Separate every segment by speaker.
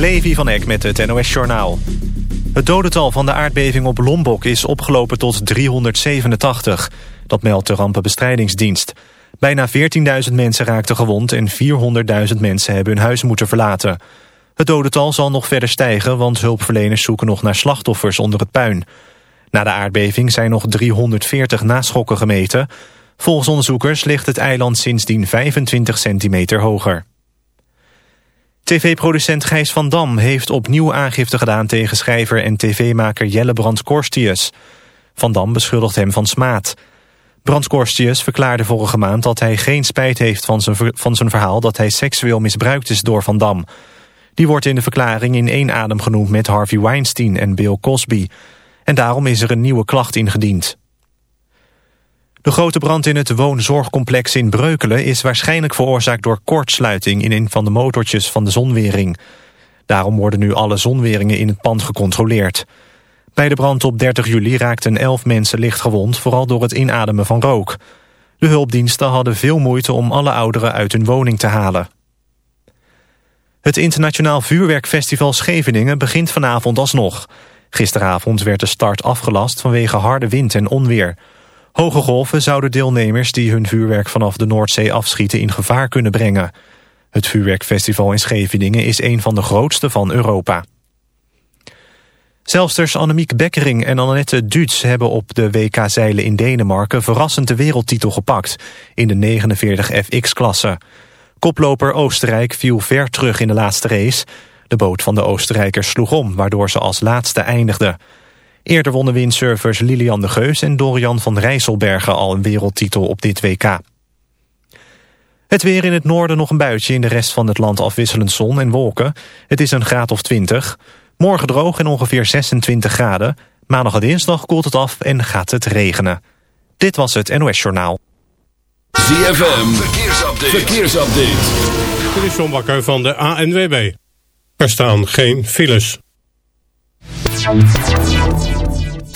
Speaker 1: Levi van Eck met het NOS-journaal. Het dodental van de aardbeving op Lombok is opgelopen tot 387. Dat meldt de rampenbestrijdingsdienst. Bijna 14.000 mensen raakten gewond en 400.000 mensen hebben hun huis moeten verlaten. Het dodental zal nog verder stijgen, want hulpverleners zoeken nog naar slachtoffers onder het puin. Na de aardbeving zijn nog 340 naschokken gemeten. Volgens onderzoekers ligt het eiland sindsdien 25 centimeter hoger. TV-producent Gijs van Dam heeft opnieuw aangifte gedaan tegen schrijver en tv-maker Jelle Brandt Korstius. Van Dam beschuldigt hem van smaad. Brandt Korstius verklaarde vorige maand dat hij geen spijt heeft van zijn, van zijn verhaal dat hij seksueel misbruikt is door Van Dam. Die wordt in de verklaring in één adem genoemd met Harvey Weinstein en Bill Cosby. En daarom is er een nieuwe klacht ingediend. De grote brand in het woonzorgcomplex in Breukelen is waarschijnlijk veroorzaakt door kortsluiting in een van de motortjes van de zonwering. Daarom worden nu alle zonweringen in het pand gecontroleerd. Bij de brand op 30 juli raakten 11 mensen licht gewond, vooral door het inademen van rook. De hulpdiensten hadden veel moeite om alle ouderen uit hun woning te halen. Het internationaal vuurwerkfestival Scheveningen begint vanavond alsnog. Gisteravond werd de start afgelast vanwege harde wind en onweer. Hoge golven zouden deelnemers die hun vuurwerk vanaf de Noordzee afschieten in gevaar kunnen brengen. Het vuurwerkfestival in Scheveningen is een van de grootste van Europa. Zelfsters Annemiek Bekkering en Annette Duits hebben op de WK-zeilen in Denemarken verrassend de wereldtitel gepakt in de 49 FX-klasse. Koploper Oostenrijk viel ver terug in de laatste race. De boot van de Oostenrijkers sloeg om, waardoor ze als laatste eindigde. Eerder wonnen windsurfers Lilian de Geus en Dorian van Rijsselbergen al een wereldtitel op dit WK. Het weer in het noorden nog een buitje, in de rest van het land afwisselend zon en wolken. Het is een graad of 20. Morgen droog en ongeveer 26 graden. Maandag en dinsdag koelt het af en gaat het regenen. Dit was het NOS Journaal.
Speaker 2: ZFM, verkeersupdate. verkeersupdate.
Speaker 3: Dit is John Bakker van de ANWB. Er staan geen files.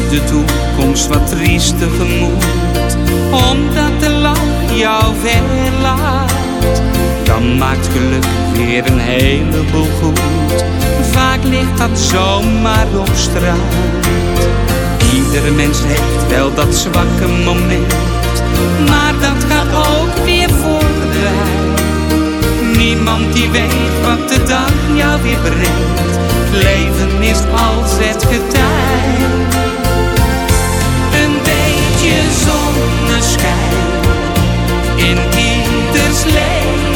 Speaker 4: De toekomst wat triest tegemoet, omdat de lach jou verlaat. Dan maakt geluk weer een heleboel goed, vaak ligt dat zomaar op straat. Iedere mens heeft wel dat zwakke moment, maar dat gaat ook weer voorbij. Niemand die weet wat de dag jou weer brengt. Leven is als het getij. Beetje zonneschijn in ieders leven.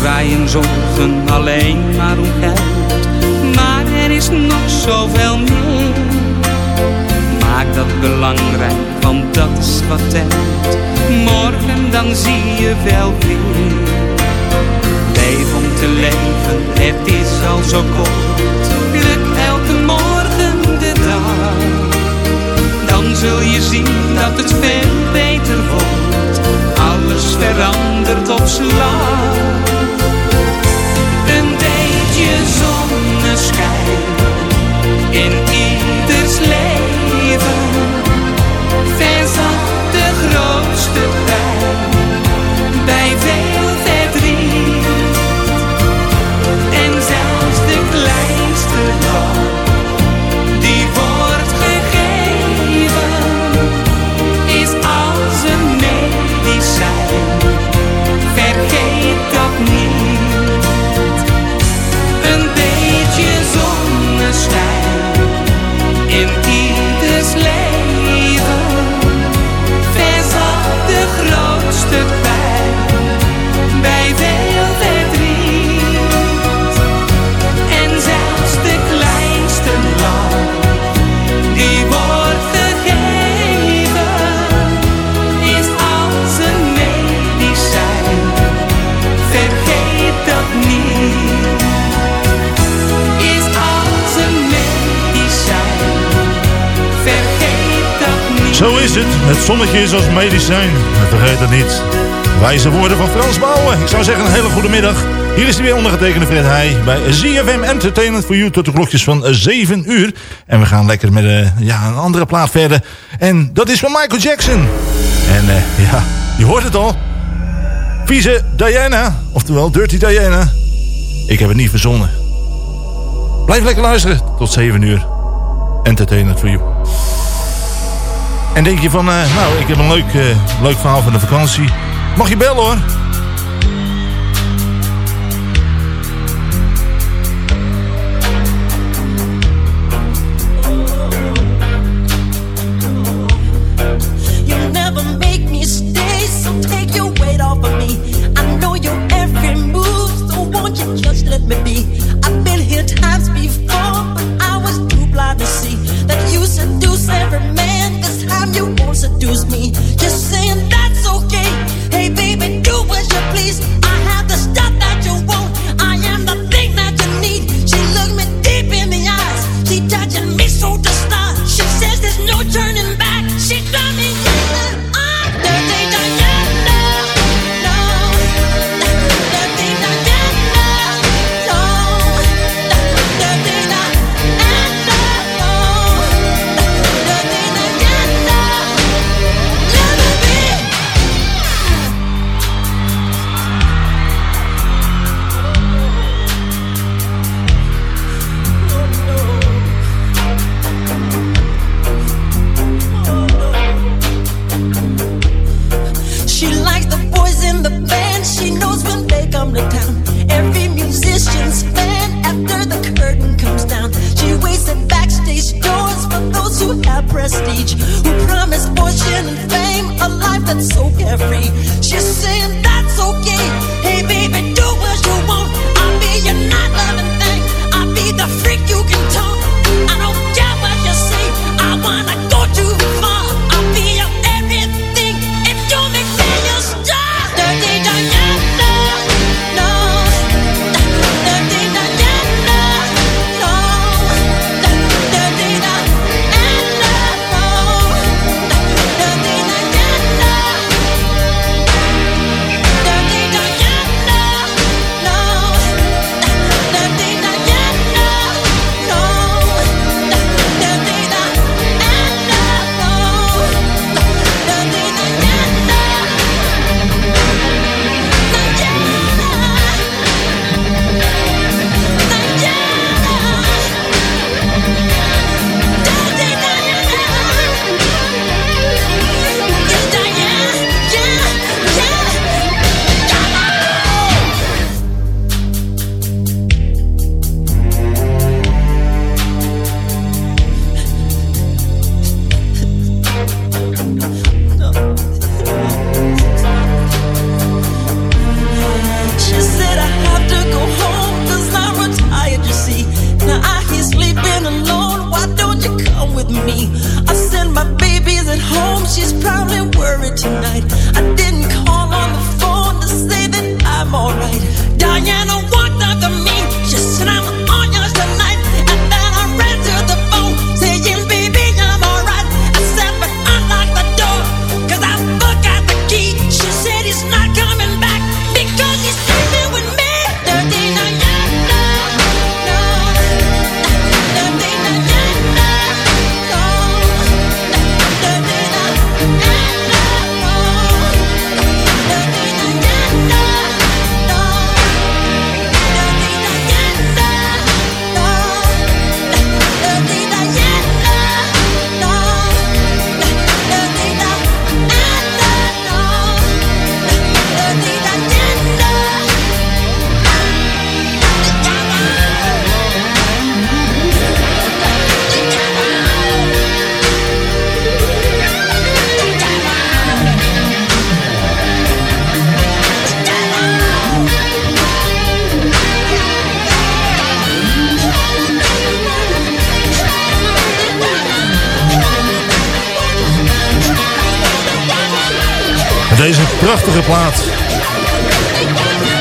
Speaker 4: draaien zorgen alleen maar om geld. Maar er is nog zoveel meer. Maak dat belangrijk, want dat is wat telt. Morgen dan zie je wel weer. Leef om te leven, het is al zo kort. Geluk elke morgen de dag. Dan zul je zien dat het veel beter wordt. Alles verandert op slag. In ieders leven.
Speaker 5: Zo is het. Het zonnetje is als medicijn. Vergeet het niet. Wijze woorden van Frans Bouwen. Ik zou zeggen een hele goede middag. Hier is hij weer ondergetekende Fred Heij bij ZFM Entertainment for You tot de klokjes van 7 uur. En we gaan lekker met uh, ja, een andere plaat verder. En dat is van Michael Jackson. En uh, ja, je hoort het al. Vieze Diana, oftewel Dirty Diana. Ik heb het niet verzonnen. Blijf lekker luisteren tot 7 uur. Entertainment for You. En denk je van, uh, nou, ik heb een leuk, uh, leuk verhaal van de vakantie. Mag je bellen hoor.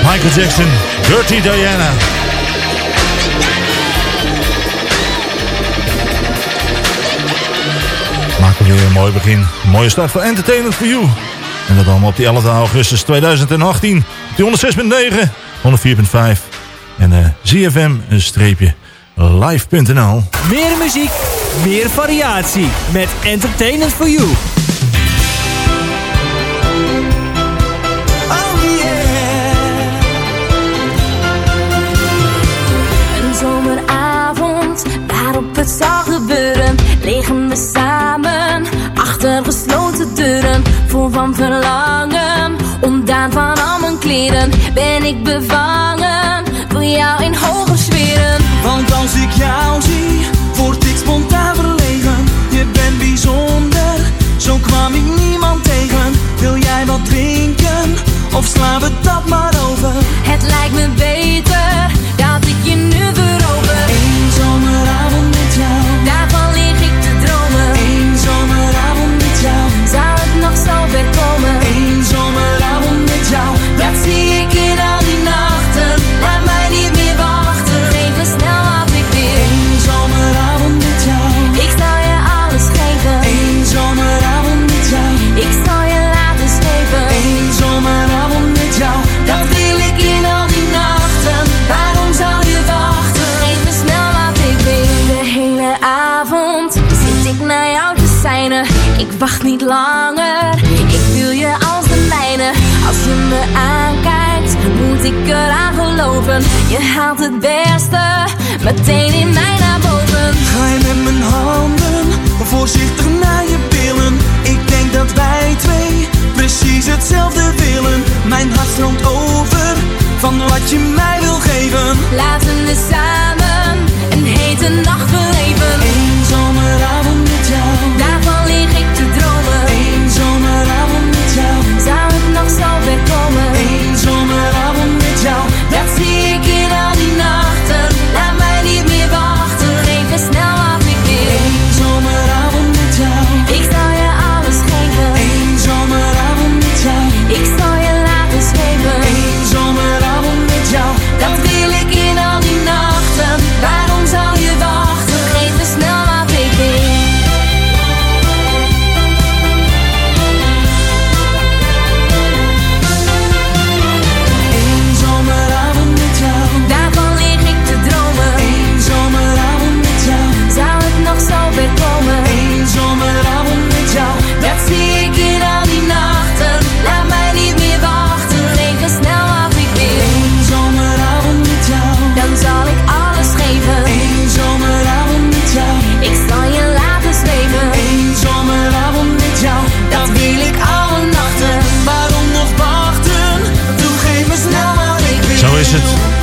Speaker 6: Michael Jackson, Dirty Diana. We weer een mooi begin. Mooie start voor Entertainment for You. En dat allemaal op die 11 augustus 2018. Op die 106.9, 104.5 en uh, zfm-live.nl.
Speaker 7: Meer muziek, meer variatie met Entertainment for You.
Speaker 8: Van verlangen. Ontdaan van al mijn kleren ben ik bevangen voor jou in hoge sferen.
Speaker 9: Want als ik jou zie, word ik spontaan verlegen. Je bent bijzonder, zo kwam ik niemand tegen. Wil jij wat drinken, of slaan we dat maar over?
Speaker 8: Het lijkt me beter Je haalt het beste meteen in mij naar boven.
Speaker 9: Ga je met mijn handen voorzichtig naar je billen? Ik denk dat wij twee precies hetzelfde willen. Mijn hart stroomt over van wat je mij wil geven.
Speaker 8: Laten we samen een hete nacht beleven.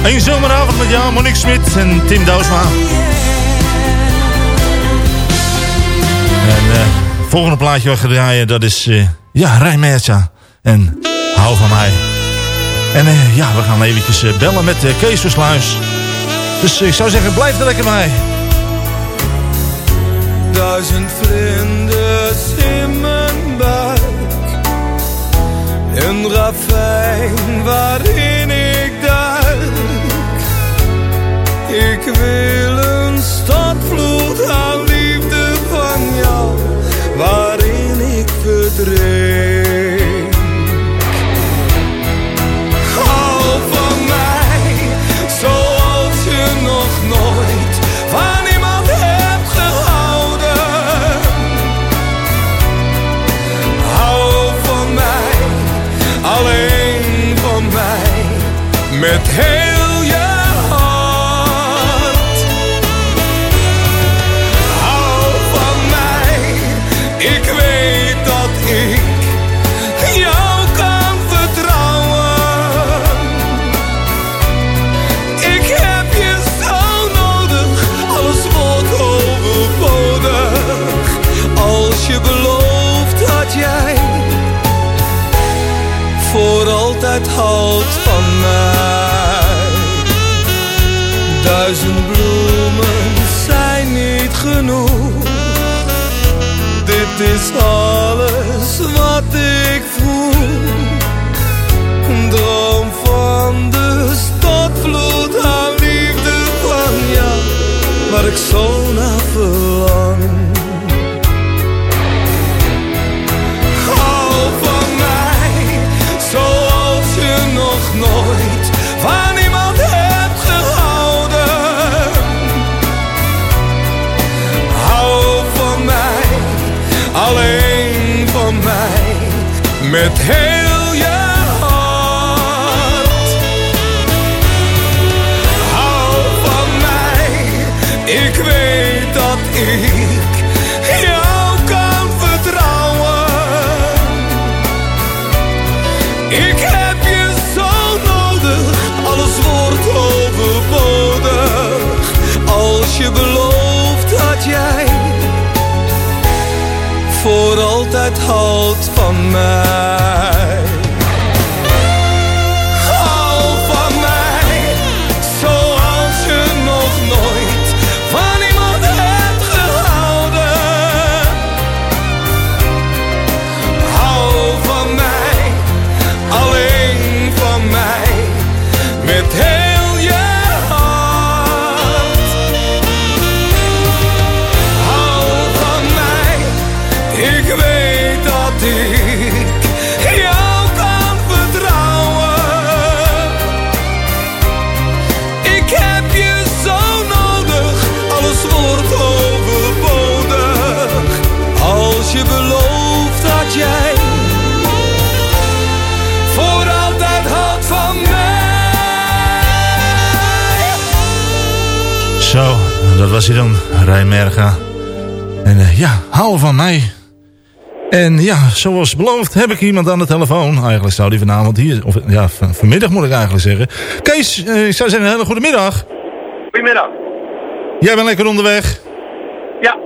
Speaker 8: Het.
Speaker 9: Eén zomeravond met jou,
Speaker 6: Monique Smit en Tim Douwsma. En eh volgende plaatje wat gaan draaien, dat is eh ja, Rijmertja. En hou van mij. En eh, ja, we gaan eventjes bellen met Kees Versluis. Dus ik zou zeggen, blijf er lekker bij.
Speaker 10: Duizend vlinders in mijn
Speaker 11: Een ravijn waarin Ik wil een stadvloed aan waar. Hou van mij, zoals je nog nooit van iemand hebt gehouden. Hou van mij, alleen van mij, met heel altijd houdt van mij.
Speaker 6: Was hij dan, Rijmerga. En eh, ja, hou van mij. En ja, zoals beloofd heb ik iemand aan de telefoon. Eigenlijk zou die vanavond hier, of ja, vanmiddag moet ik eigenlijk zeggen. Kees, eh, ik zou zeggen een hele goede middag.
Speaker 10: Goedemiddag.
Speaker 6: Jij bent lekker onderweg.
Speaker 10: Ja.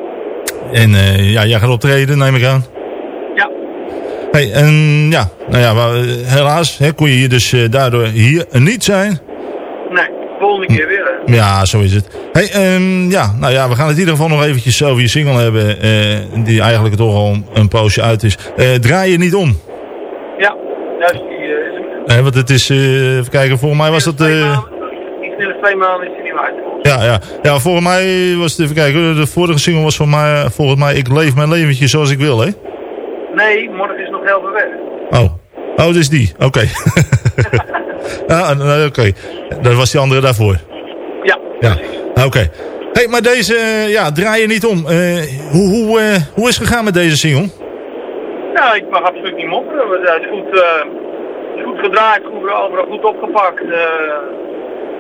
Speaker 6: En eh, ja, jij gaat optreden, neem ik aan.
Speaker 10: Ja.
Speaker 6: Hey, en ja, nou ja, maar, helaas hè, kon je hier dus daardoor hier niet zijn.
Speaker 10: Volgende keer weer. hè.
Speaker 6: Ja, zo is het. Hey, ehm, ja, nou ja, we gaan het in ieder geval nog eventjes over je single hebben. eh, die eigenlijk toch al een poosje uit is. Eh, draai je niet om.
Speaker 10: Ja, juist. Die, eh, is hem.
Speaker 6: Want het is, even kijken, volgens mij was dat...
Speaker 10: Iets in de twee maanden is hij niet meer uitgekomen.
Speaker 6: ja, ja. ja, volgens mij was het, even kijken, de vorige single was voor mij, volgens mij Ik leef mijn leventje zoals ik wil, hè?
Speaker 10: Nee, morgen is nog heel veel weg.
Speaker 6: Oh, oh, is die. Oké. ja, nou, oké. Dat was die andere daarvoor.
Speaker 10: Ja.
Speaker 6: Ja, oké. hey, maar deze, ja, draai je niet om. Eh, hoe, hoe, eh, hoe is het gegaan met deze single?
Speaker 10: Nou, ik mag absoluut niet mopperen. We zijn goed, eh, goed gedraaid, goed, overal goed opgepakt.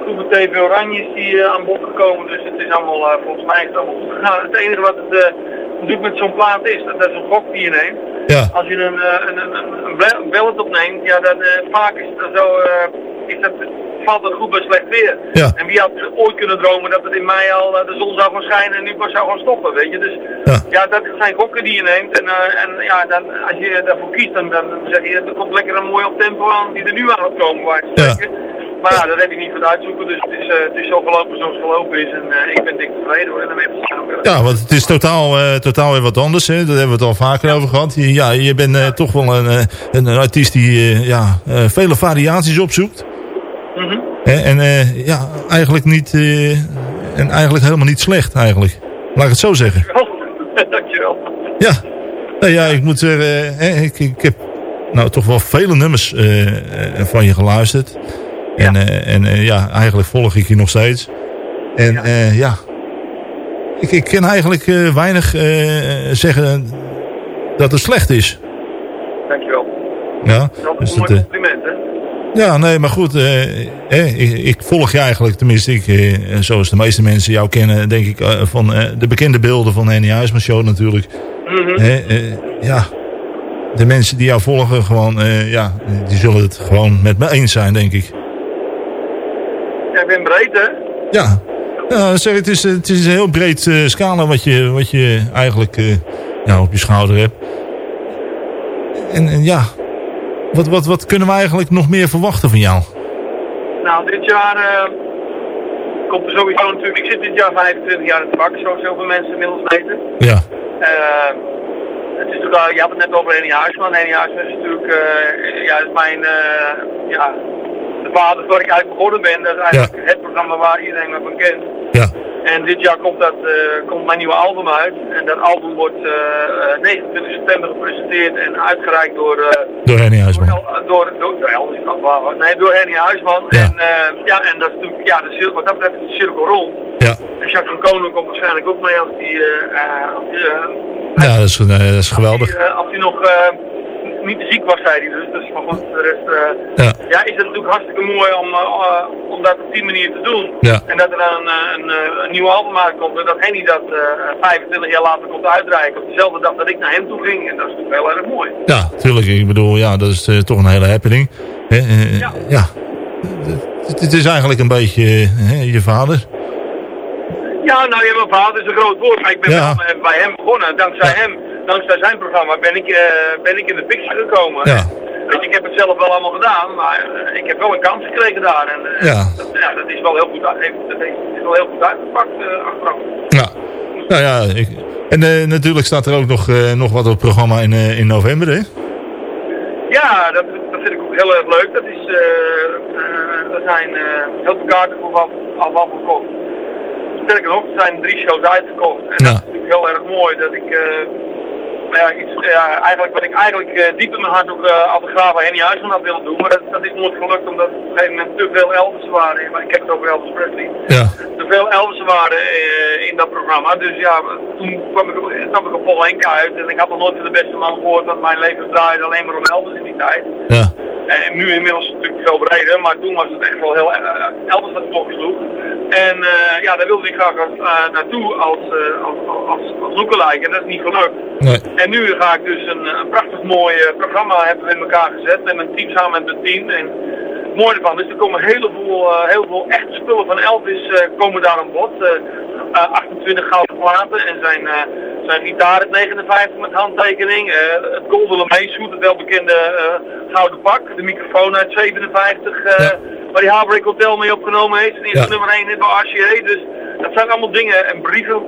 Speaker 10: goed met TV Oranje is die aan bod gekomen, dus het is allemaal, volgens mij is het allemaal goed gegaan. Het enige wat het natuurlijk met zo'n plaat is, dat, dat is een gok die je neemt.
Speaker 6: Ja.
Speaker 10: Als je een, eh, een, een, een, ballet opneemt, ja, dan eh, vaak is het dan zo, eh, is dat, valt het goed bij slecht weer.
Speaker 6: Ja.
Speaker 10: En wie had ooit kunnen dromen dat het in mei al de zon zou gaan schijnen en nu pas zou gaan stoppen, weet je. Dus ja, dat zijn gokken die je neemt. En, en ja, dan, als je daarvoor kiest, dan, dan zeg je, er komt lekker een mooi op tempo aan die er nu aan gaat komen. Waar spreken. Maar ja, dat heb ik niet goed uitzoeken, dus het is, eh, het is zo gelopen zoals het gelopen is. En eh, ik ben dik tevreden hoor, en daarmee
Speaker 6: Ja, want het is totaal, eh, totaal weer wat anders. Hè? Daar hebben we het al vaker over gehad. Je- Ja, je bent toch wel een, een artiest die ja, vele variaties opzoekt.
Speaker 10: Mhm.
Speaker 6: Hè? En ja, eigenlijk niet... en eigenlijk helemaal niet slecht eigenlijk. Laat ik het zo zeggen.
Speaker 10: Dankjewel.
Speaker 6: Ja, nou ja, ik moet zeggen, ik, ik heb nou toch wel vele nummers van je geluisterd. En, eh, en eh, ja, eigenlijk volg ik je nog steeds. En ja, ja ik, ik kan eigenlijk eh, weinig eh, zeggen dat het slecht is.
Speaker 10: Dankjewel.
Speaker 6: Ja,
Speaker 10: Dat is
Speaker 6: dus
Speaker 10: een mooi
Speaker 6: eh,
Speaker 10: compliment, hè?
Speaker 6: ja, nee, maar goed. eh, eh, ik, ik volg je eigenlijk, tenminste, ik, eh, zoals de meeste mensen jou kennen, denk ik, eh, van eh, de bekende beelden van Henny Huisman Show natuurlijk. Eh, ja, de mensen die jou volgen, gewoon, eh, ja, die zullen het gewoon met me eens zijn, denk ik.
Speaker 10: Ja, ik ben breed, hè?
Speaker 6: Ja, ja zeg, het, is, het is een heel breed eh, scala wat je, wat je eigenlijk eh, ja, op je schouder hebt. En, en ja, wat, wat, wat kunnen we eigenlijk nog meer verwachten van jou?
Speaker 10: Nou, dit jaar eh, komt er sowieso natuurlijk... Ik zit dit jaar 25 jaar in het vak, zoals heel veel mensen inmiddels weten.
Speaker 6: Ja,
Speaker 10: het is natuurlijk, je had het net over Henny Huisman. Henny Huisman is natuurlijk ja, is mijn, ja, de vader waar ik eigenlijk begonnen ben. Dat is eigenlijk het programma waar iedereen me van kent.
Speaker 6: ja,
Speaker 10: En dit jaar komt, dat, eh, komt mijn nieuwe album uit. En dat album wordt eh, eh, 29 september gepresenteerd en uitgereikt door... eh,
Speaker 6: door Henny Huisman.
Speaker 10: door, door, door, door Elvis nee, door Henny Huisman.
Speaker 6: Ja.
Speaker 10: En, eh, ja, en dat is natuurlijk, ja, de, wat dat betreft is de cirkel rond.
Speaker 6: Ja.
Speaker 10: En Jacques van Koning komt waarschijnlijk ook mee als die, eh, eh, als die, eh,
Speaker 6: Ja, dat is, eh, dat is geweldig.
Speaker 10: die, eh, als hij nog eh, niet te ziek was, zei hij. Dus, dus maar goed, de rest, eh,
Speaker 6: Ja.
Speaker 10: ja, is het natuurlijk hartstikke mooi om, eh, eh, om dat op die manier te doen.
Speaker 6: Ja.
Speaker 10: En dat er dan een, een, een nieuw album uitkomt en dat Henny dat eh 25 jaar later komt uitreiken. Op dezelfde dag dat ik naar hem toe ging. En dat is natuurlijk heel erg mooi.
Speaker 6: Ja, tuurlijk. Ik bedoel, ja, dat is toch een hele happening. Hè, eh, ja. Het, het is eigenlijk een beetje je vader.
Speaker 10: Ja, nou ja, mijn vader is een groot woord, maar ik ben
Speaker 6: Ja.
Speaker 10: bij hem begonnen. Dankzij hem, dankzij zijn programma, ben ik, eh, ben ik in de picture gekomen.
Speaker 6: Ja.
Speaker 10: Weet je, ik heb het zelf wel allemaal gedaan, maar eh, ik heb wel een kans gekregen daar. En eh,
Speaker 6: Ja.
Speaker 10: dat, ja, dat is wel heel goed, dat is wel heel goed uitgepakt achteraf.
Speaker 6: Ja. Nou ja, ik, en natuurlijk staat er ook nog, nog wat op het programma in, in november, hè?
Speaker 10: Ja, dat, dat vind ik ook heel erg leuk. Dat is, er zijn heel veel kaarten voor al, verkocht. Sterker nog, er zijn drie shows uitverkocht. En dat is natuurlijk heel erg mooi dat ik, ja, iets, ja, eigenlijk wat ik eigenlijk eh, diep in mijn hart ook uh, altijd graag bij Henny Huisman had willen doen. Maar dat, dat is nooit gelukt omdat op een gegeven moment te veel Elvis waren. Maar ik heb het over Elvis Presley.
Speaker 6: Ja.
Speaker 10: Te veel Elvis waren eh, in dat programma. Dus ja, toen kwam ik, stap ik op Paul uit. En ik had nog nooit van de beste man gehoord, want mijn leven draaide alleen maar om Elvis in die tijd.
Speaker 6: Ja.
Speaker 10: En nu inmiddels natuurlijk veel breder, maar toen was het echt wel heel uh, Elvis dat klok sloeg. En uh, ja, daar wilde ik graag uh, naartoe als, uh, als, als, als lookalike en dat is niet gelukt.
Speaker 6: Nee.
Speaker 10: En nu ga ik dus een, een prachtig mooi uh, programma hebben we in elkaar gezet met mijn team samen met mijn team. En het mooie ervan is, er komen een heleboel, uh, heel veel echte spullen van Elvis uh, komen daar aan bod. Uh, 28 gouden platen en zijn, zijn gitaar het 59 met handtekening. Het Golden Meesoet, het welbekende gouden pak. De microfoon uit 57, uh, ja. waar die Heartbreak Hotel mee opgenomen heeft. Die is ja. nummer 1 bij RCA. Dus dat zijn allemaal dingen. En brieven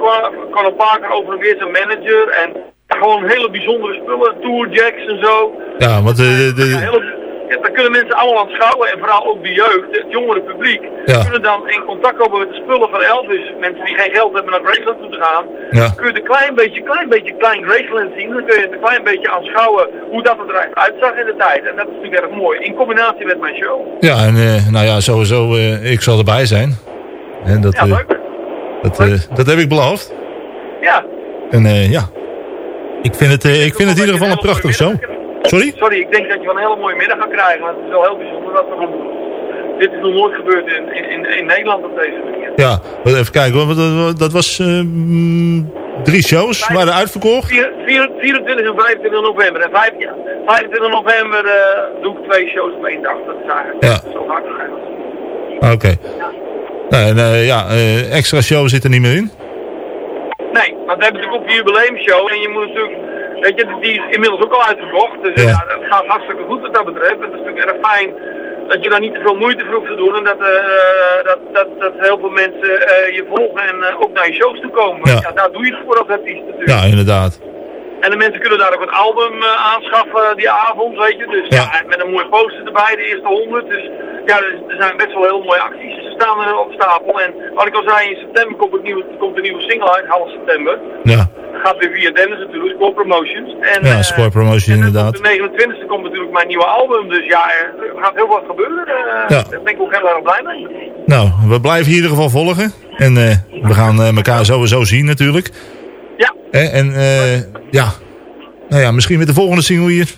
Speaker 10: van een Parker over en weer zijn manager. En gewoon hele bijzondere spullen. Tourjacks en zo.
Speaker 6: Ja, want de... de...
Speaker 10: Ja, hele, ja, daar kunnen mensen allemaal aanschouwen en vooral ook de jeugd, het jongere publiek,
Speaker 6: ja.
Speaker 10: kunnen dan in contact komen met de spullen van Elvis. Mensen die geen geld hebben naar Graceland toe te gaan,
Speaker 6: ja.
Speaker 10: kun je een klein beetje, klein beetje klein Graceland zien. Dan kun je het een klein beetje aanschouwen hoe dat eruit uitzag in de tijd. En dat is natuurlijk erg mooi, in combinatie met mijn show.
Speaker 6: Ja, en uh, nou ja, sowieso, uh, ik zal erbij zijn. En dat,
Speaker 10: ja, leuk.
Speaker 6: Dat, dat heb ik beloofd.
Speaker 10: Ja.
Speaker 6: En ja, ik vind het, ik vind het in ieder geval een prachtig show. Sorry?
Speaker 10: Sorry, ik denk dat je wel een hele mooie middag gaat krijgen, want het is wel heel bijzonder we gaan doen. Dit is nog nooit gebeurd in, in, in Nederland op deze manier.
Speaker 6: Ja, even kijken hoor, dat, dat was uh, drie shows, Vijf, waren uitverkocht.
Speaker 10: 24 en 25 november. En 5, ja, 25 november uh, doe ik twee shows op één dag. Dat is eigenlijk
Speaker 6: ja.
Speaker 10: zo hard gegaan.
Speaker 6: Oké. Okay. Ja. Nou, en, uh, ja, extra show zit er niet meer in?
Speaker 10: Nee, want we hebben natuurlijk ook die jubileumshow en je moet natuurlijk Weet je, die is inmiddels ook al uitverkocht. Dus ja. ja dat gaat hartstikke goed wat dat betreft. Het is natuurlijk erg fijn dat je daar niet te veel moeite voor hoeft te doen. En dat, eh, dat, dat, dat heel veel mensen eh, je volgen en eh, ook naar je shows toe komen.
Speaker 6: Ja.
Speaker 10: Ja. daar doe je het voor als artiest natuurlijk.
Speaker 6: Ja, inderdaad.
Speaker 10: En de mensen kunnen daar ook een album eh, aanschaffen die avond, weet je. Dus
Speaker 6: Ja.
Speaker 10: ja. met een mooie poster erbij, de eerste honderd. Dus ja, er, zijn best wel heel mooie acties. Ze staan er op stapel. En wat ik al zei, in september komt, het nieuwe, komt een nieuwe single uit, half september.
Speaker 6: Ja,
Speaker 10: Gaat weer via Dennis natuurlijk, Score Promotions. En,
Speaker 6: ja
Speaker 10: eh,
Speaker 6: Score Promotion inderdaad.
Speaker 10: op de 29e komt natuurlijk mijn nieuwe album. Dus ja, er gaat heel wat gebeuren. Eh,
Speaker 6: Ja.
Speaker 10: Daar ben ik ook heel erg blij mee.
Speaker 6: Nou, we blijven in ieder geval volgen. En we gaan elkaar sowieso zien natuurlijk. Hè, en eh, ja, nou ja, misschien met de volgende single hier.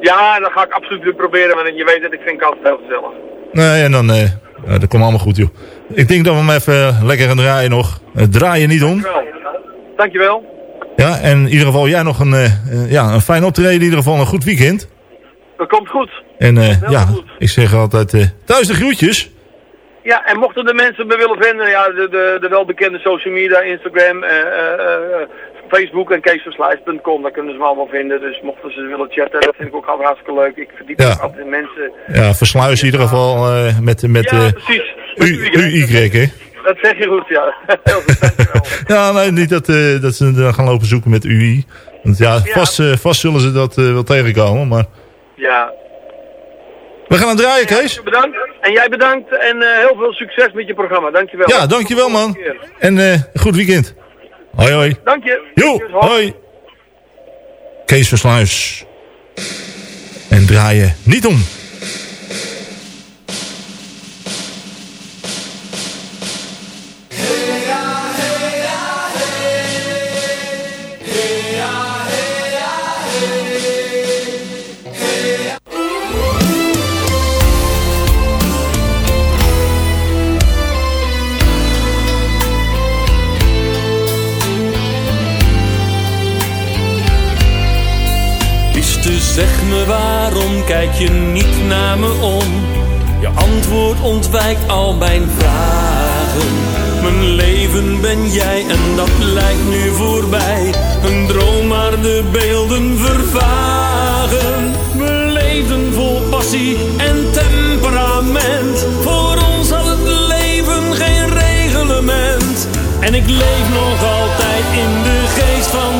Speaker 10: Ja, dat ga ik absoluut weer proberen. Want je weet dat ik vind het altijd heel gezellig.
Speaker 6: Nee, en dan, eh, dat komt allemaal goed joh. Ik denk dat we hem even lekker gaan draaien nog. Eh, draai je niet om.
Speaker 10: Dankjewel.
Speaker 6: Ja, en in ieder geval jij nog een, eh, ja, een fijn optreden. In ieder geval een goed weekend.
Speaker 10: Dat komt goed.
Speaker 6: En ja,
Speaker 10: goed.
Speaker 6: ik zeg altijd thuis de groetjes.
Speaker 10: Ja, en mochten de mensen me willen vinden, ja, de, de, de welbekende social media, Instagram, eh, eh, eh, Facebook en keesverslijs.com, daar kunnen ze me allemaal vinden. Dus mochten ze willen chatten, dat vind ik ook altijd hartstikke leuk. Ik verdiep
Speaker 6: Ja.
Speaker 10: altijd in mensen.
Speaker 6: Ja, versluis in ieder geval eh, met, met
Speaker 10: ja, precies.
Speaker 6: U, U-Y, hè.
Speaker 10: Dat zeg je goed, ja. Heel goed.
Speaker 6: Ja, nee, niet dat, dat ze dan gaan lopen zoeken met UI. Want ja, vast, vast zullen ze dat wel tegenkomen, maar...
Speaker 10: Ja.
Speaker 6: We gaan aan het draaien, Kees.
Speaker 10: Bedankt. En jij bedankt en eh, heel veel succes met je programma. Dankjewel.
Speaker 6: Ja, dankjewel man. En eh, goed weekend. Hoi, hoi.
Speaker 10: Dank je.
Speaker 6: Jo, hoi. Kees Versluis. En draaien niet om.
Speaker 12: Waarom kijk je niet naar me om? Je antwoord ontwijkt al mijn vragen. Mijn leven ben jij en dat lijkt nu voorbij. Een droom maar de beelden vervagen. We leefden vol passie en temperament. Voor ons had het leven geen reglement. En ik leef nog altijd in de geest van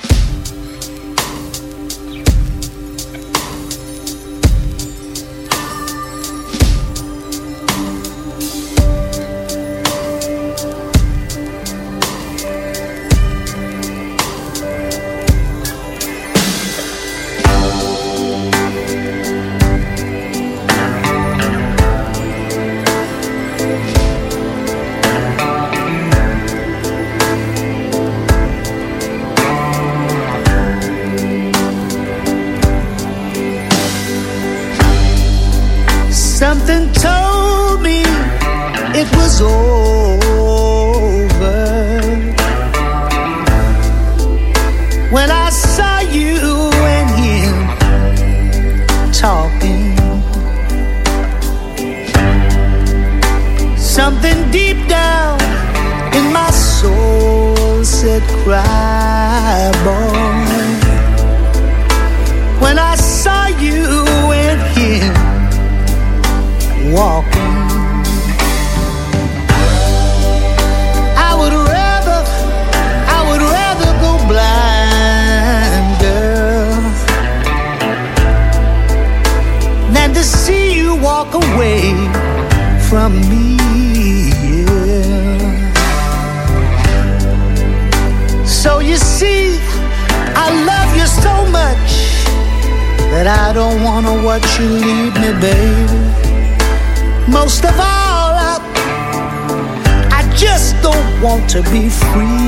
Speaker 13: be free.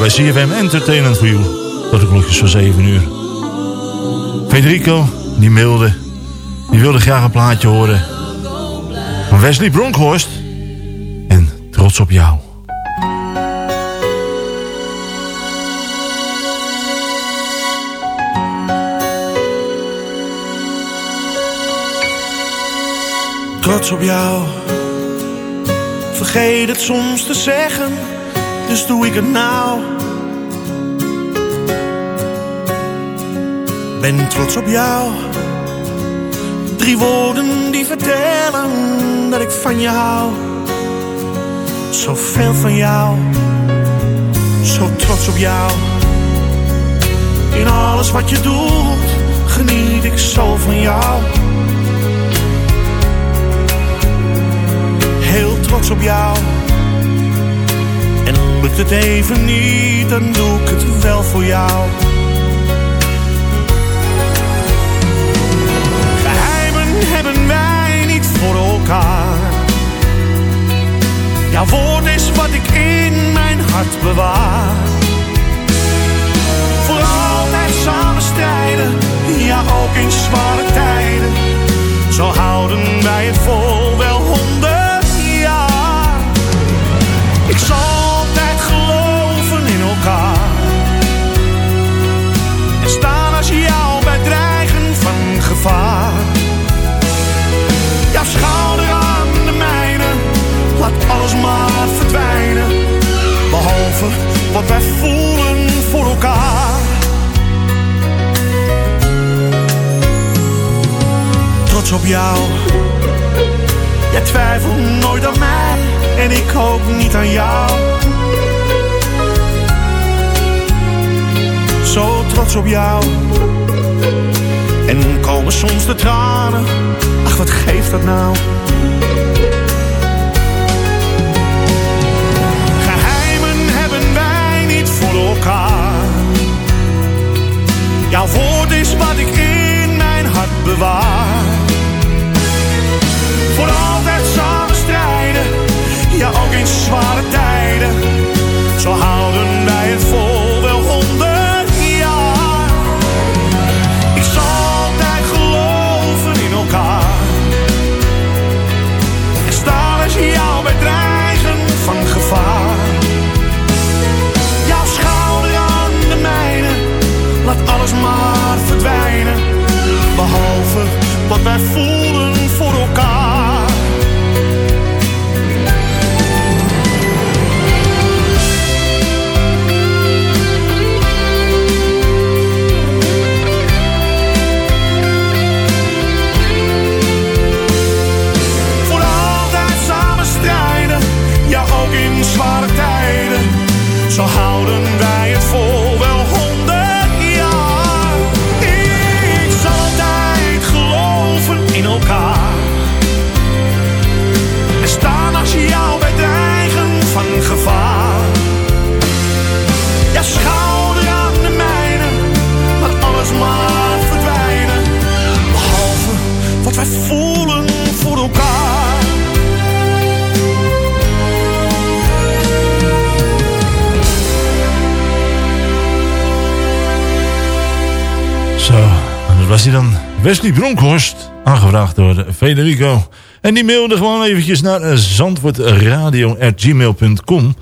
Speaker 6: bij CFM Entertainment voor You. Tot de klokjes van 7 uur. Federico, die mailde. Die wilde graag een plaatje horen. Van Wesley Bronkhorst. En trots op jou.
Speaker 14: Trots op jou. Vergeet het soms te zeggen, dus doe ik het nou. ben trots op jou. Drie woorden die vertellen dat ik van je hou. Zoveel van jou, zo trots op jou. In alles wat je doet, geniet ik zo van jou. Heel trots op jou. En lukt het even niet, dan doe ik het wel voor jou. Elkaar. Jouw woord is wat ik in mijn hart bewaar. Voor altijd samen strijden, ja ook in zware tijden. Zo houden wij het vol wel honderd jaar. Ik zal altijd geloven in elkaar. En staan Jouw schouder aan de mijne, laat alles maar verdwijnen. Behalve wat wij voelen voor elkaar. Trots op jou. Jij twijfelt nooit aan mij en ik ook niet aan jou. Zo trots op jou. En komen soms de tranen. Wat geeft dat nou? Geheimen hebben wij niet voor elkaar. Jouw woord is wat ik in mijn hart bewaar. Voor altijd samen strijden, ja ook in zware tijden. Zo houden wij het vol
Speaker 6: Wesley Bronkhorst, aangevraagd door Federico. En die mailde gewoon eventjes naar eh, zandvoortradio.gmail.com.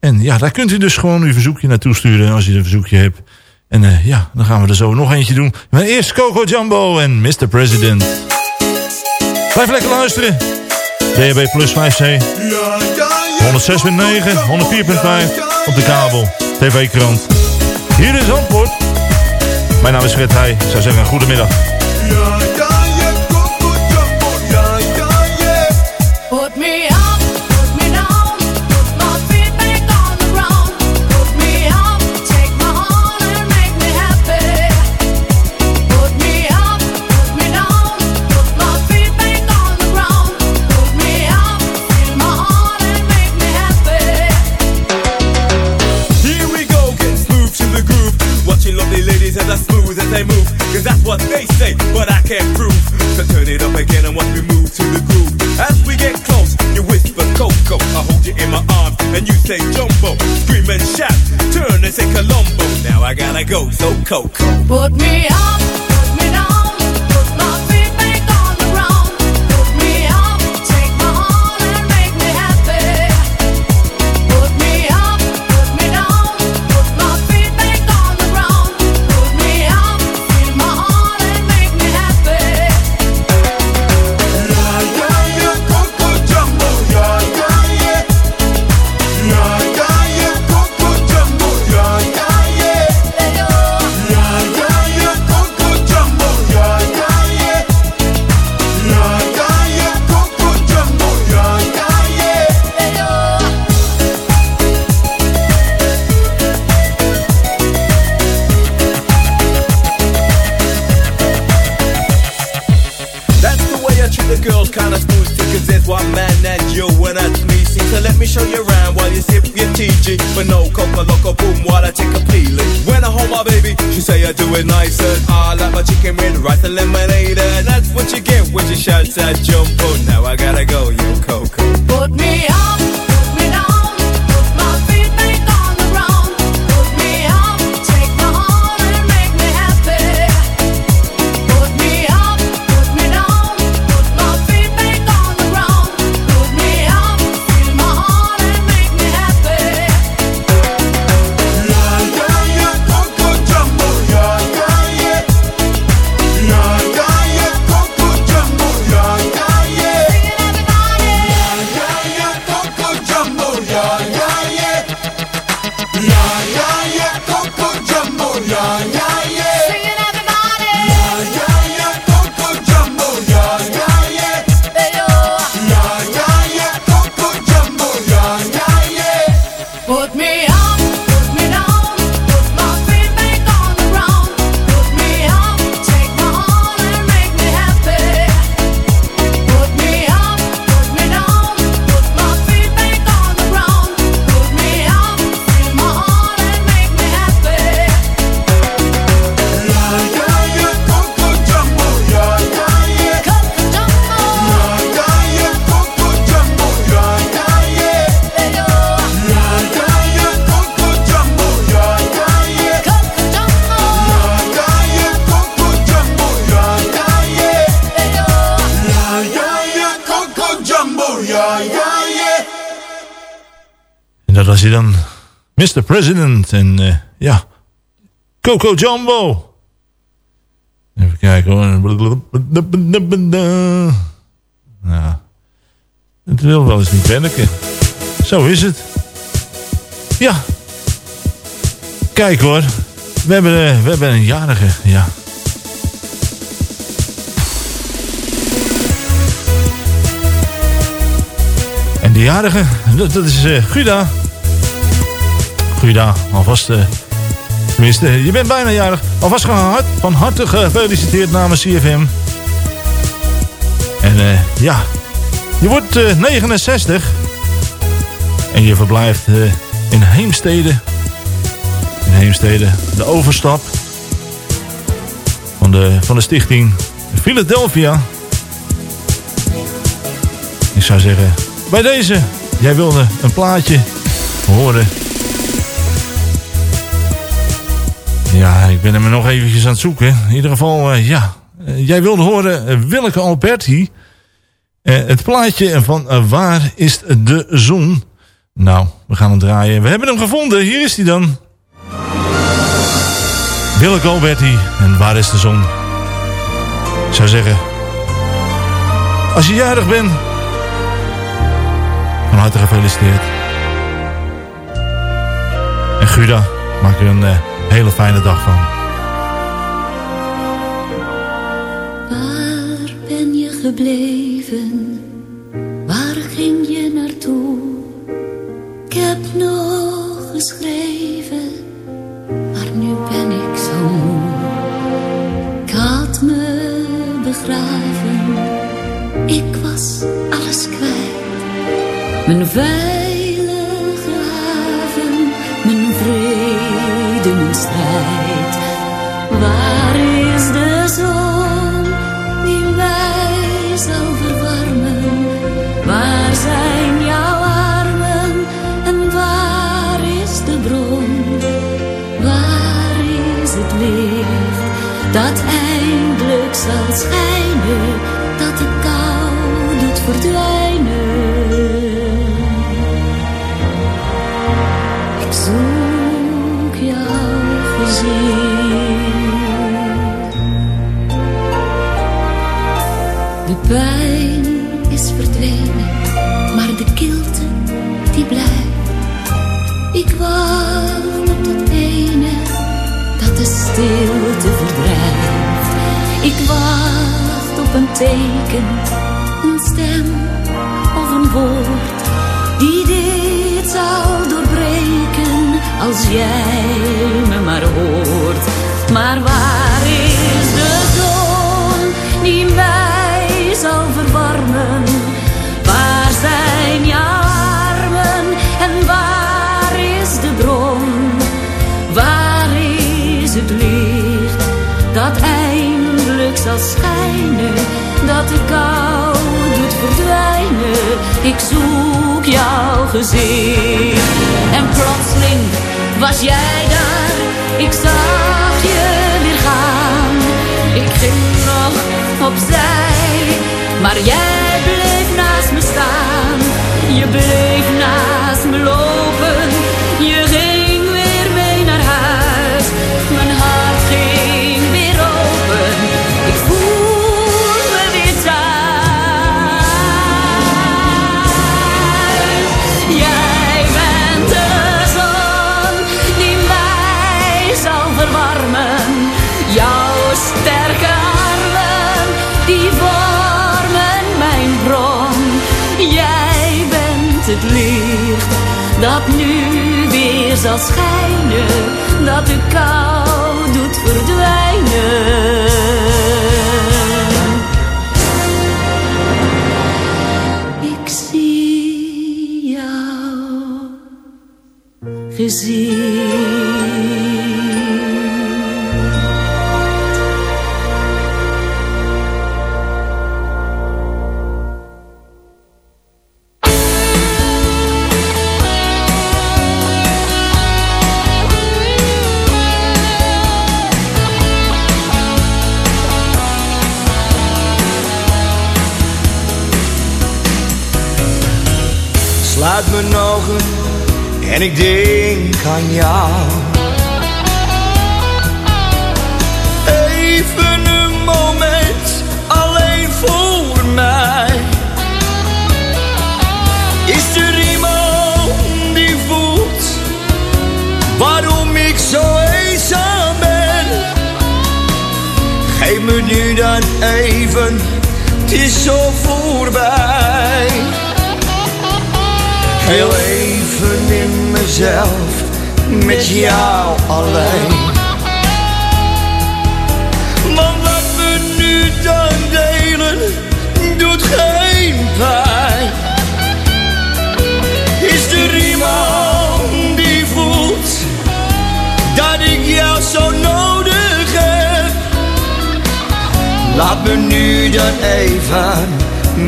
Speaker 6: En ja, daar kunt u dus gewoon uw verzoekje naartoe sturen als je een verzoekje hebt. En eh, ja, dan gaan we er zo nog eentje doen. Maar eerst Coco Jumbo en Mr. President. Blijf lekker luisteren. DHB Plus 5C. 106.9, 104.5 op de kabel. TV-krant. Hier is antwoord. Mijn naam is Fred Heij. Ik zou zeggen, goedemiddag.
Speaker 15: Yeah. Go, so Coco.
Speaker 8: Put me
Speaker 6: Mr. President. En eh, ja. Coco Jumbo. Even kijken hoor. Ja. Het wil wel eens niet werken. Zo is het. Ja. Kijk hoor. We hebben, eh, we hebben een jarige. Ja. En de jarige, dat, dat is eh Guda. Guda, alvast... eh tenminste, je bent bijna jarig. Alvast harte, van harte gefeliciteerd namens CFM. En eh, ja, je wordt eh, 69. En je verblijft eh, in Heemstede. In Heemstede, de overstap. Van de, van de stichting Philadelphia. Ik zou zeggen, bij deze, jij wilde een plaatje horen. Ja, ik ben hem nog eventjes aan het zoeken. In ieder geval, eh, ja. Eh, jij wilde horen uh, Willeke Alberti. Eh, het plaatje van eh, Waar is de zon? Nou, we gaan hem draaien. We hebben hem gevonden. Hier is hij dan. Willeke Alberti. En Waar is de zon? Ik zou zeggen... Als je jarig bent... Van harte gefeliciteerd. En Guda, maak er een eh, hele fijne dag van.
Speaker 16: Waar ben je gebleven? Waar ging je naartoe? Ik heb nog geschreven, maar nu ben ik zo moe. Ik had me begraven, ik was alles kwijt. Mijn veilige Waar is de zon die mij zal verwarmen? Waar zijn jouw armen en waar is de bron? Waar is het licht dat eindelijk zal schijnen, dat de kou doet verdwijnen? Stilte verdrijft. Ik wacht op een teken, een stem of een woord die dit zal doorbreken als jij me maar hoort. Maar waar is de zon die mij zal verwarmen? Schijnen, dat de kou doet verdwijnen. Ik zoek jouw gezicht. En plotseling was jij daar, ik zag je weer gaan. Ik ging nog opzij, maar jij bleef naast me staan. Je bleef naast me lopen, dat nu weer zal schijnen, dat de kou doet verdwijnen. Ik zie jou gezicht.
Speaker 11: Ik denk aan jou. Even een moment alleen voor mij. Is er iemand die voelt waarom ik zo eenzaam ben? Geef me nu dan even, het is zo voorbij. Heel even mezelf, met jou alleen. Want wat we nu dan delen, doet geen pijn. Is er iemand die voelt dat ik jou zo nodig heb? Laat me nu dan even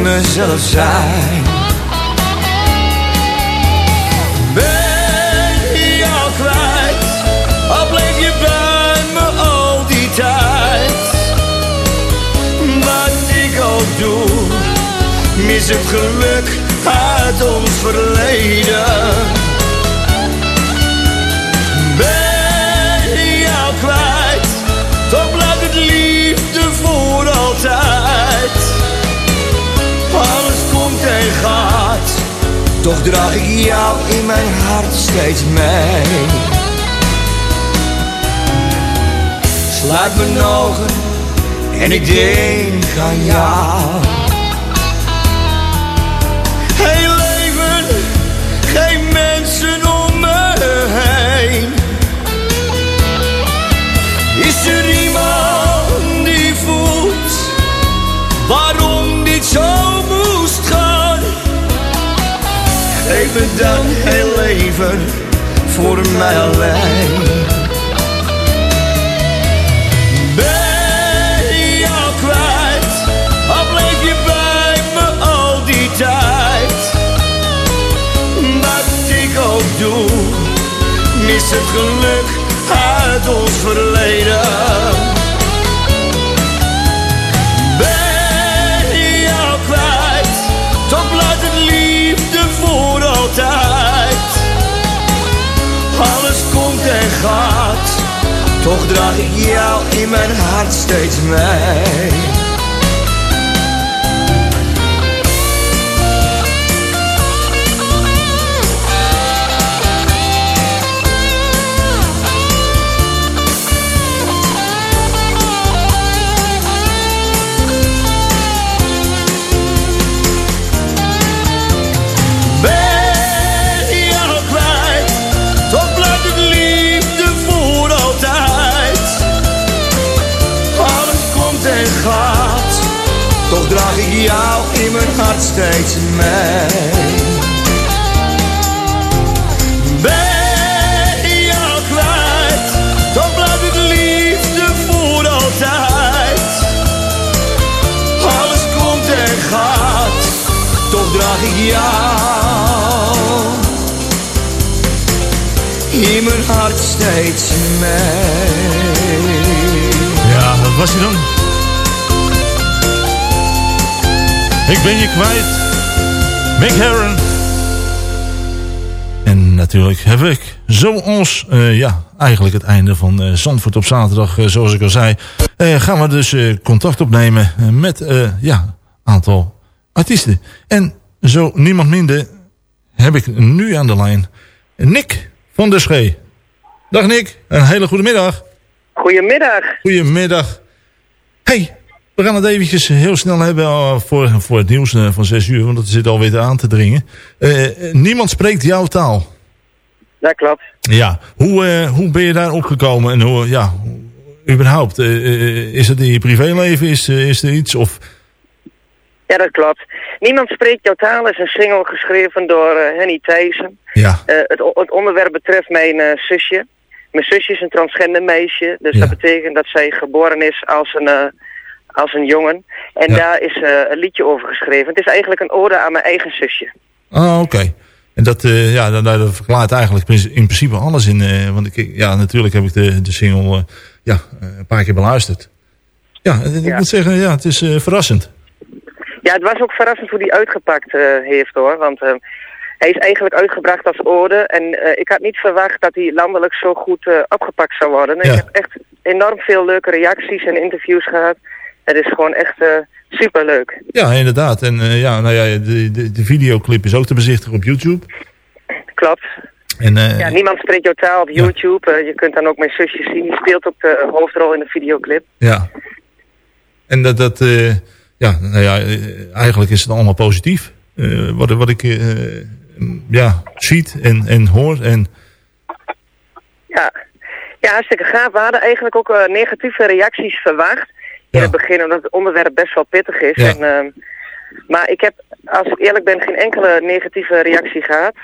Speaker 11: mezelf zijn. Doe, mis het geluk uit ons verleden. Ben jou kwijt, toch blijft het liefde voor altijd. Alles komt en gaat. Toch draag ik jou in mijn hart steeds mee. Sluit mijn ogen en ik denk aan jou. Heel leven, geen mensen om me heen. Is er iemand die voelt waarom dit zo moest gaan? Me dan heel leven voor mij alleen. Mis het geluk uit ons verleden. Ben jou kwijt, toch blijft het liefde voor altijd. Alles komt en gaat, toch draag ik jou in mijn hart steeds mee. In mijn hart steeds mee. Ben kwijt, toch blijft het liefde voor altijd. gaat, toch draag ik jou in mijn hart steeds mee.
Speaker 6: Ja, wat was hij dan? Ik ben je kwijt. Mick Herron. En natuurlijk heb ik, zoals uh, ja, eigenlijk het einde van uh, Zandvoort op zaterdag, uh, zoals ik al zei, gaan we dus contact opnemen met ja, aantal artiesten. En zo niemand minder heb ik nu aan de lijn Nick van der Schee. Dag Nick, een hele goede middag.
Speaker 17: Goedemiddag.
Speaker 6: Goedemiddag. Hey, we gaan het eventjes heel snel hebben uh, voor, voor het nieuws uh, van 6 uur, want dat zit alweer aan te dringen. Uh, niemand spreekt jouw taal.
Speaker 17: Dat klopt.
Speaker 6: Ja, hoe, hoe ben je daar opgekomen en hoe, ja, überhaupt, is het in je privéleven, is, is er iets of...
Speaker 17: Ja, dat klopt. Niemand spreekt jouw taal is een single geschreven door Henny Thijssen.
Speaker 6: Ja.
Speaker 17: het, het onderwerp betreft mijn zusje. Mijn zusje is een transgender meisje, dus dat betekent dat zij geboren is als een als een jongen. En daar is uh, een liedje over geschreven. Het is eigenlijk een ode aan mijn eigen zusje.
Speaker 6: Oh, oké. En dat, uh, ja, dat, dat, verklaart eigenlijk in principe alles in. Uh, want ik, ja, natuurlijk heb ik de, de single ja, een paar keer beluisterd. Ja, ik moet zeggen, ja, het is verrassend.
Speaker 17: Ja, het was ook verrassend hoe die uitgepakt heeft hoor. Want hij is eigenlijk uitgebracht als ode. En ik had niet verwacht dat hij landelijk zo goed opgepakt zou worden. En ik heb echt enorm veel leuke reacties en interviews gehad het is gewoon echt uh, superleuk.
Speaker 6: Ja, inderdaad. En uh, ja, nou ja, de, de, de, videoclip is ook te bezichtigen op YouTube.
Speaker 17: Klopt.
Speaker 6: En, uh,
Speaker 17: ja, niemand spreekt jouw taal op YouTube. je kunt dan ook mijn zusje zien. Die speelt ook de hoofdrol in de videoclip.
Speaker 6: Ja. En dat, dat ja, nou ja, eigenlijk is het allemaal positief. wat, wat ik ja, ziet en, en hoor. En...
Speaker 17: Ja. ja, hartstikke gaaf. We hadden eigenlijk ook negatieve reacties verwacht in het begin, omdat het onderwerp best wel pittig is. En, uh, maar ik heb, als ik eerlijk ben, geen enkele negatieve reactie gehad.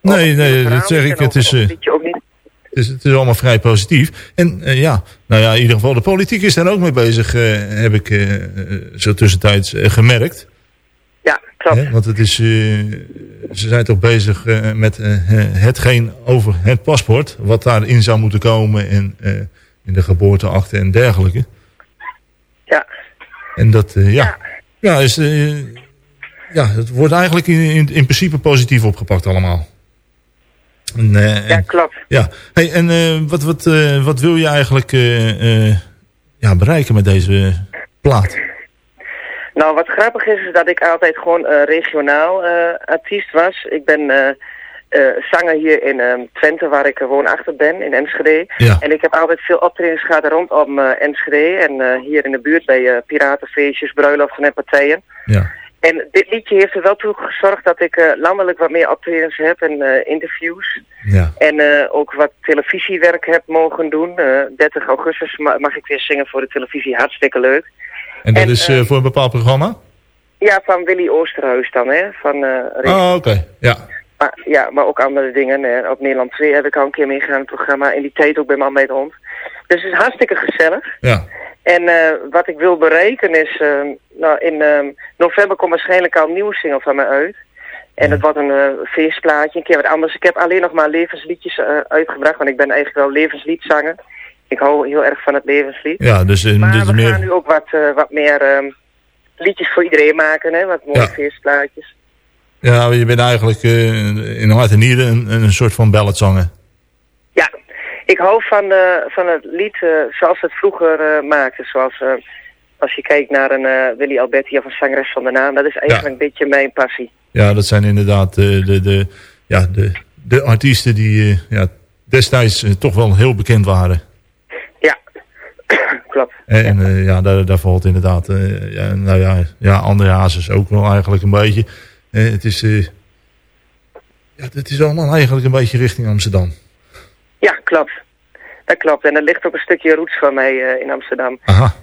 Speaker 6: Nee, nee, dat zeg ik. Het is, uh,
Speaker 17: ook niet.
Speaker 6: Het is, het is allemaal vrij positief. En uh, ja, nou ja, in ieder geval de politiek is daar ook mee bezig, uh, heb ik zo tussentijds gemerkt.
Speaker 17: Ja, klopt.
Speaker 6: want het is, ze zijn toch bezig met hetgeen over het paspoort, wat daarin zou moeten komen en in de geboorteakte en dergelijke.
Speaker 17: Ja.
Speaker 6: En dat, uh, ja. Ja, is, uh, ja, het wordt eigenlijk in, in, in, principe positief opgepakt allemaal. En, uh,
Speaker 17: ja, klopt.
Speaker 6: Ja. Hey, en wat, wat, wat wil je eigenlijk ja, bereiken met deze plaat?
Speaker 17: Nou, wat grappig is, is dat ik altijd gewoon regionaal artiest was. Ik ben uh, zanger hier in um, Twente, waar ik woonachtig ben, in Enschede.
Speaker 6: Ja.
Speaker 17: En ik heb altijd veel optredens gehad rondom uh, Enschede en uh, hier in de buurt bij piratenfeestjes, bruiloften en partijen.
Speaker 6: Ja.
Speaker 17: En dit liedje heeft er wel toe gezorgd dat ik landelijk wat meer optredens heb en interviews.
Speaker 6: Ja.
Speaker 17: En ook wat televisiewerk heb mogen doen. 30 augustus mag ik weer zingen voor de televisie, hartstikke leuk.
Speaker 6: En dat en, is voor een bepaald programma?
Speaker 17: Ja, van Willy Oosterhuis dan, hè. Van,
Speaker 6: oh, oké, ja.
Speaker 17: Maar, ja, maar ook andere dingen. Hè. Op Nederland 2 heb ik al een keer meegegaan in het programma. In die tijd ook bij Man bij de Hond. Dus het is hartstikke gezellig.
Speaker 6: Ja.
Speaker 17: En uh, wat ik wil bereiken is... Uh, nou, in uh, november komt waarschijnlijk al een nieuwe single van mij uit. En het wordt een feestplaatje, een keer wat anders. Ik heb alleen nog maar levensliedjes uitgebracht. Want ik ben eigenlijk wel levensliedzanger. Ik hou heel erg van het levenslied.
Speaker 6: Ja, dus,
Speaker 17: maar
Speaker 6: dus
Speaker 17: we
Speaker 6: meer...
Speaker 17: gaan nu ook wat, wat meer ehm, liedjes voor iedereen maken. Hè? Wat mooie feestplaatjes.
Speaker 6: Ja, je bent eigenlijk uh, in hart en nieren een, een soort van balladzanger.
Speaker 17: Ja, ik hou van, uh, van het lied uh, zoals het vroeger maakte. Zoals als je kijkt naar een Willy Alberti of een zangeres van de naam. Dat is eigenlijk ja. een beetje mijn passie.
Speaker 6: Ja, dat zijn inderdaad de, de, de, ja, de, de artiesten die ja, destijds toch wel heel bekend waren.
Speaker 17: Ja, klopt.
Speaker 6: En ja, ja daar, daar valt inderdaad, ja, nou ja, ja, André Hazes ook wel eigenlijk een beetje... Uh, het, is, uh, ja, het is allemaal eigenlijk een beetje richting Amsterdam.
Speaker 17: Ja, klopt. Dat klopt. En er ligt ook een stukje roots van mij uh, in Amsterdam.
Speaker 6: Aha.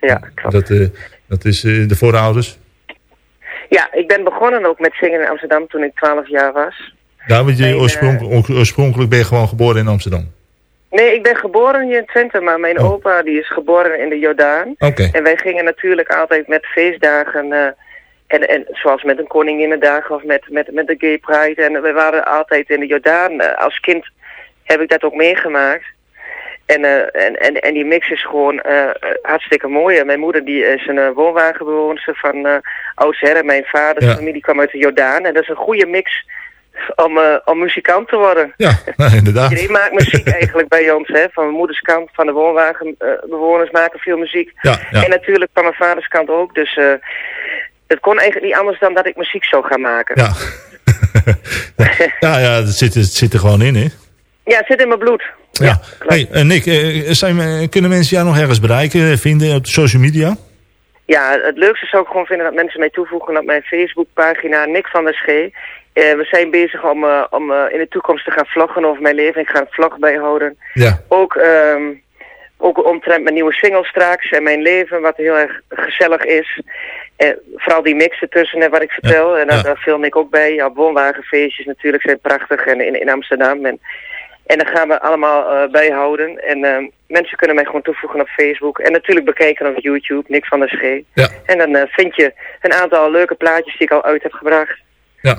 Speaker 17: Ja, klopt.
Speaker 6: Dat, dat is de voorouders?
Speaker 17: Ja, ik ben begonnen ook met zingen in Amsterdam toen ik 12 jaar was.
Speaker 6: Ja, want je oorspronkelijk, oorspronkelijk ben je gewoon geboren in Amsterdam?
Speaker 17: Nee, ik ben geboren hier in Twente, maar mijn oh. opa die is geboren in de Jordaan.
Speaker 6: Oké.
Speaker 17: En wij gingen natuurlijk altijd met feestdagen En, en zoals met een Koninginnedag of met, met, met de Gay Pride. En we waren altijd in de Jordaan. Eh, als kind heb ik dat ook meegemaakt. En, eh, en, en, en die mix is gewoon eh, hartstikke mooi. En mijn moeder die is een uh, woonwagenbewoonster van uh, oudsher. En mijn vaders
Speaker 6: Ja.
Speaker 17: familie kwam uit de Jordaan. En dat is een goede mix om, om muzikant te worden.
Speaker 6: Ja, nou, inderdaad.
Speaker 17: Iedereen maakt muziek eigenlijk bij ons. Hè? Van mijn moeders kant, van de woonwagenbewoners maken veel muziek.
Speaker 6: Ja, ja.
Speaker 17: En natuurlijk van mijn vaders kant ook. Dus het kon eigenlijk niet anders dan dat ik muziek zou gaan maken.
Speaker 6: Ja. ja, ja, het zit, het zit er gewoon in, hè?
Speaker 17: Ja, het zit in mijn bloed.
Speaker 6: Ja. Hey, eh, Nick, eh, zijn, eh, kunnen mensen jou nog ergens bereiken, vinden op social media?
Speaker 17: Ja, het leukste zou ik gewoon vinden dat mensen mij toevoegen op mijn Facebookpagina Nick van der Schee. We zijn bezig om, om in de toekomst te gaan vloggen over mijn leven. Ik ga een vlog bijhouden.
Speaker 6: Ja.
Speaker 17: Ook, ehm ook omtrent mijn nieuwe single straks en mijn leven, wat heel erg gezellig is. Eh, vooral die mix ertussen, hè, wat ik vertel. en daar, daar film ik ook bij. Ja, woonwagenfeestjes natuurlijk zijn prachtig en in, in Amsterdam. En, en dan gaan we allemaal eh, bijhouden. En ehm, mensen kunnen mij gewoon toevoegen op Facebook. En natuurlijk bekijken op YouTube, Nick van der Schee.
Speaker 6: Ja.
Speaker 17: En dan eh, vind je een aantal leuke plaatjes die ik al uit heb gebracht.
Speaker 6: Ja.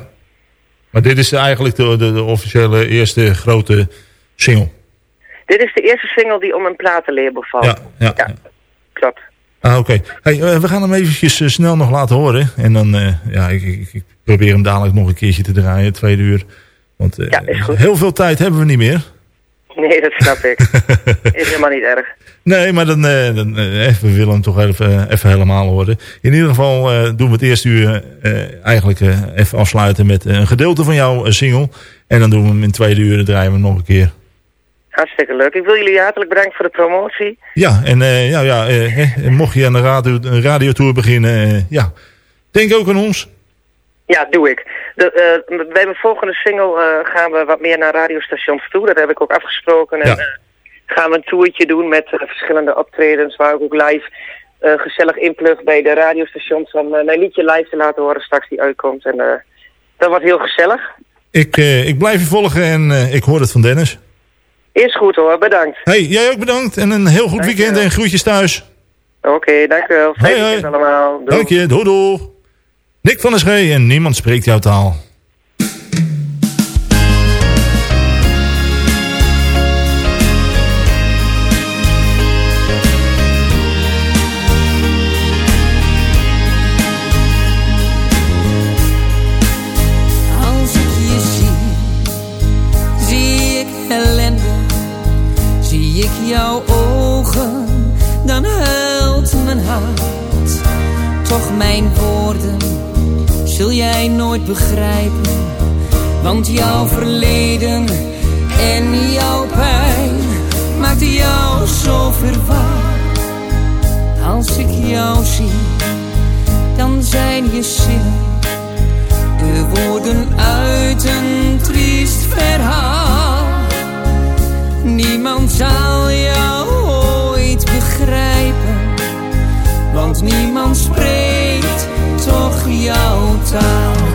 Speaker 6: Maar dit is eigenlijk de, de, de officiële eerste grote single.
Speaker 17: Dit is de eerste single die om een platenlabel valt.
Speaker 6: Ja, ja. ja.
Speaker 17: klopt.
Speaker 6: Ah, oké. Hey, eh, we gaan hem eventjes eh, snel nog laten horen. En dan, eh, ja, ik, ik, ik probeer hem dadelijk nog een keertje te draaien, tweede uur. Want heel veel tijd hebben we niet meer.
Speaker 17: Nee, dat snap ik. is helemaal niet erg.
Speaker 6: Nee, maar dan, eh, dan we willen hem toch even, even helemaal horen. In ieder geval doen we het eerste uur eigenlijk even afsluiten met een gedeelte van jouw single. En dan doen we hem in tweede uur, draaien we hem nog een keer.
Speaker 17: Hartstikke leuk. Ik wil jullie hartelijk bedanken voor de promotie.
Speaker 6: Ja, en eh, ja, ja, eh, mocht je aan de radio, een radiotour beginnen, eh, ja, denk ook aan ons.
Speaker 17: Ja, doe ik. De, bij mijn volgende single gaan we wat meer naar radiostations toe. Dat heb ik ook afgesproken. En gaan we een toertje doen met verschillende optredens waar ik ook live gezellig inplug bij de radiostations om mijn liedje live te laten horen straks die uitkomt. En dat wordt heel gezellig.
Speaker 6: Ik, ik blijf je volgen en ik hoor het van Dennis.
Speaker 17: Is goed hoor, bedankt.
Speaker 6: Hey, jij ook bedankt en een heel goed weekend en groetjes thuis.
Speaker 17: Oké, dank u wel. Fijn weekend allemaal. Doei.
Speaker 6: Dank je, doei doei. Nick van der Schee en niemand spreekt jouw taal.
Speaker 9: Begrijpen. Want jouw verleden en jouw pijn maakt jou zo verwaard. Als ik jou zie, dan zijn je zinnen de woorden uit een triest verhaal. Niemand zal jou ooit begrijpen, want niemand spreekt toch jouw taal.